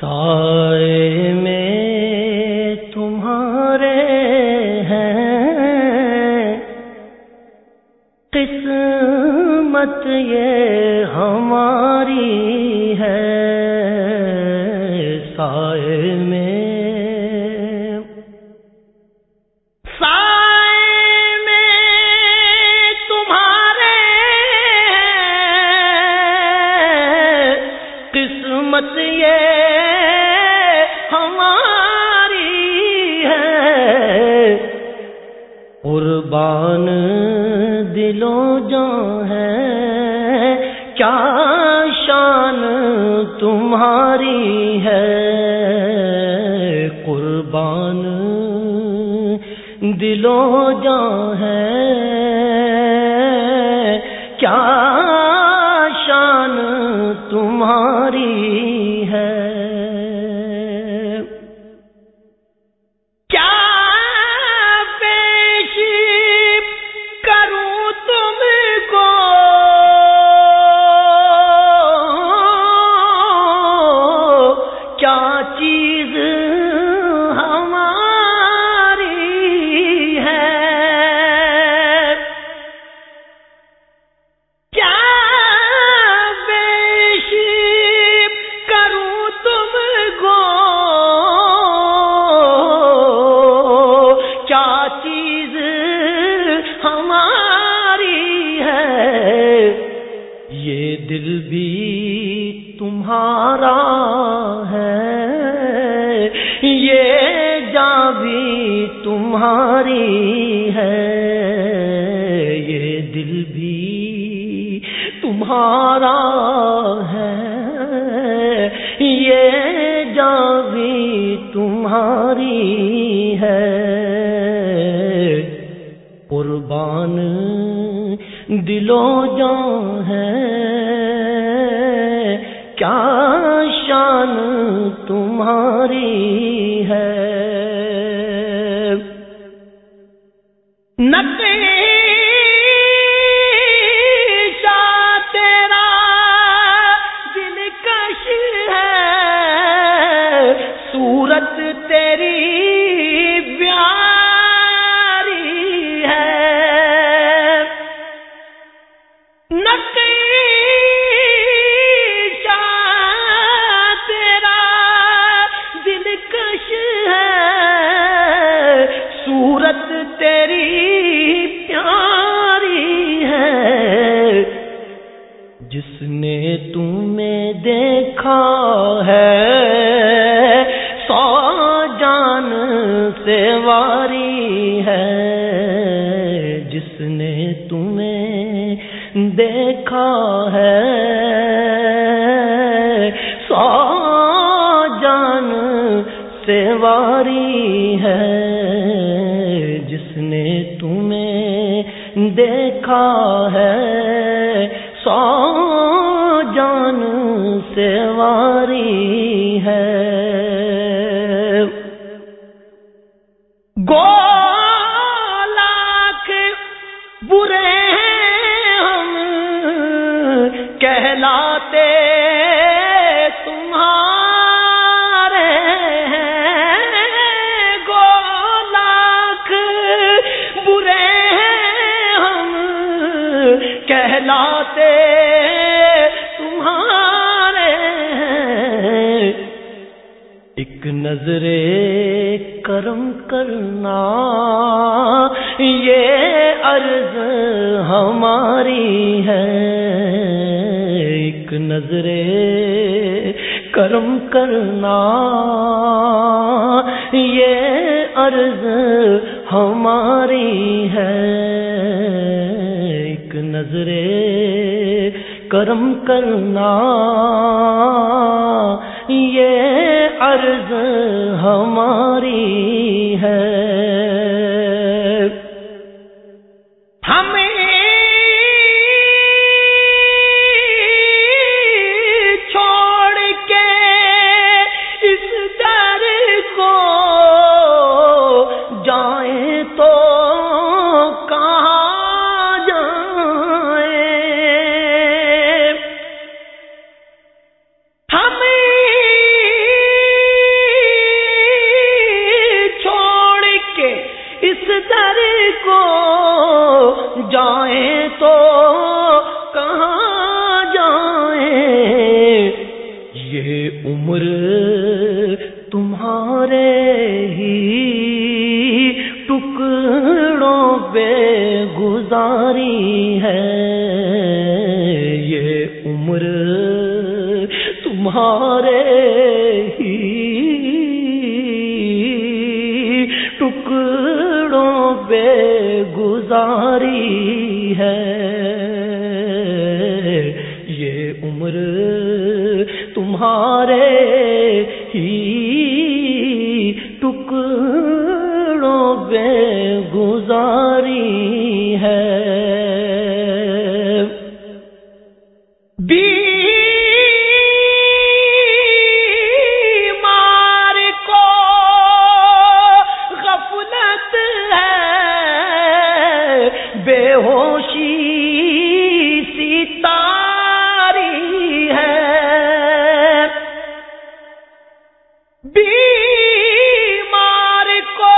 سائے میں تمہارے ہیں۔ قسمت یہ ہماری ہے۔ سائے میں قربان کیا شان تمہاری ہے قربان دلو جو ہے کیا تمہارا ہے۔ یہ جا بھی تمہاری ہے۔ یہ دل بھی تمہارا ہے۔ یہ جا بھی تمہاری ہے۔ قربان دلو جان ہے۔ کیا شان تمہاری ہے؟ نقی تیرا دلکش ہے واری ہے، جس نے تمہیں دیکھا ہے۔ سو جان سے واری ہے، جس نے تمہیں دیکھا ہے۔ سو جان سے واری کہلاتے تمہارے گو لاکھ برے ہم۔ کہلاتے تمہارے ایک نظر کرم کرنا، یہ عرض ہماری ہے۔ نظر کرم کرنا۔ یہ عرض ہماری ہے۔ ایک نظر کرم کرنا۔ یہ عرض ہماری ہے۔ در کو جائیں تو کہاں جائیں؟ یہ عمر تمہارے ہی ٹکڑوں پہ گزاری ہے۔ یہ عمر تمہارے بے گزاری ہے۔ یہ عمر تمہارے ہی ٹکڑوں بے گزاری ہے۔ بیمار کو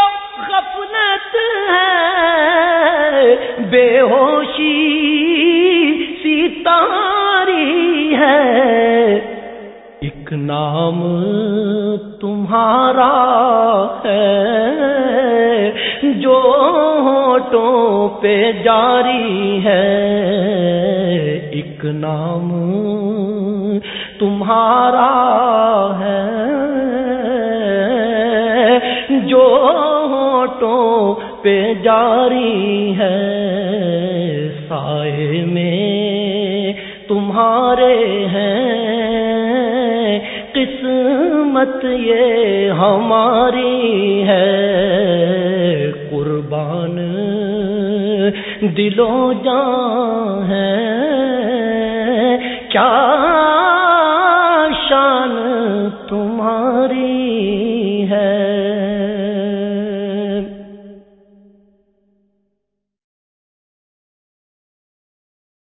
غفلت ہے بے ہوشی ستاری ہے۔ ایک نام تمہارا ہے، جو ہوٹوں پہ جاری ہے۔ ایک نام تمہارا ہے۔ پہ جاری ہے سائے میں تمہارے ہیں۔ قسمت یہ ہماری ہے۔ قربان دلو جان ہے۔ کیا شان تمہاری